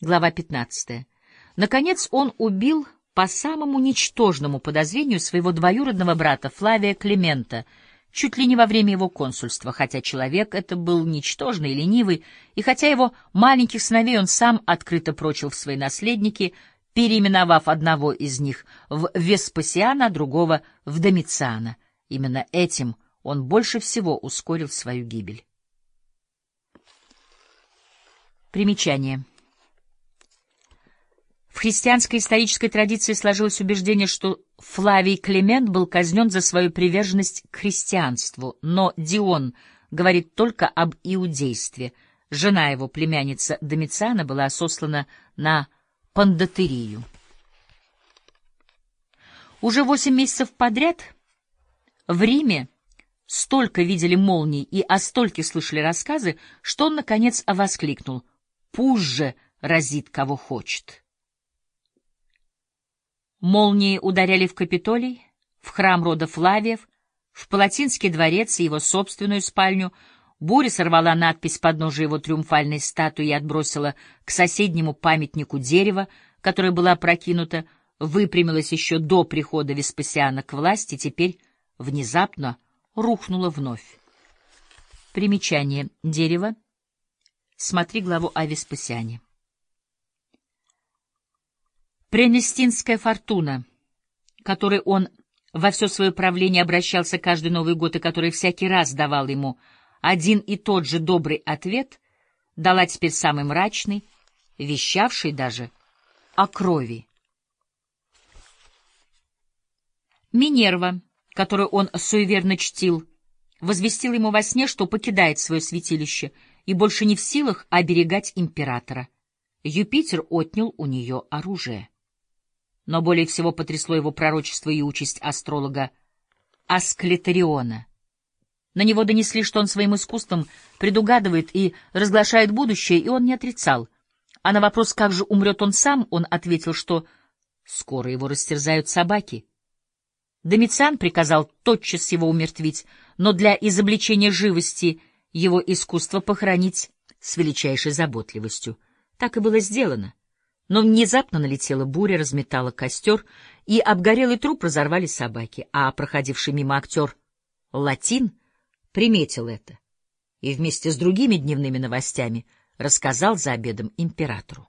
Глава 15. Наконец он убил по самому ничтожному подозрению своего двоюродного брата Флавия Климента, чуть ли не во время его консульства, хотя человек это был ничтожный и ленивый, и хотя его маленьких сыновей он сам открыто прочил в свои наследники, переименовав одного из них в Веспасиана, а другого в Домициана. Именно этим он больше всего ускорил свою гибель. Примечание. В христианской исторической традиции сложилось убеждение, что Флавий Климент был казнен за свою приверженность к христианству, но Дион говорит только об иудействе. Жена его, племянница Домициана, была сослана на пандатырию. Уже восемь месяцев подряд в Риме столько видели молний и о стольке слышали рассказы, что он, наконец, воскликнул «Пусть же разит, кого хочет». Молнии ударяли в Капитолий, в храм рода Флавиев, в Палатинский дворец и его собственную спальню. Буря сорвала надпись подножия его триумфальной статуи и отбросила к соседнему памятнику дерево, которое было опрокинуто, выпрямилось еще до прихода Веспасиана к власти, теперь внезапно рухнуло вновь. Примечание. Дерево. Смотри главу о Веспасиане. Пренестинская фортуна, которой он во все свое правление обращался каждый Новый год и который всякий раз давал ему один и тот же добрый ответ, дала теперь самый мрачный, вещавший даже о крови. Минерва, которую он суеверно чтил, возвестил ему во сне, что покидает свое святилище и больше не в силах оберегать императора. Юпитер отнял у нее оружие но более всего потрясло его пророчество и участь астролога Асклетариона. На него донесли, что он своим искусством предугадывает и разглашает будущее, и он не отрицал. А на вопрос, как же умрет он сам, он ответил, что скоро его растерзают собаки. Домициан приказал тотчас его умертвить, но для изобличения живости его искусство похоронить с величайшей заботливостью. Так и было сделано. Но внезапно налетела буря, разметала костер, и обгорелый труп разорвали собаки, а проходивший мимо актер Латин приметил это и вместе с другими дневными новостями рассказал за обедом императору.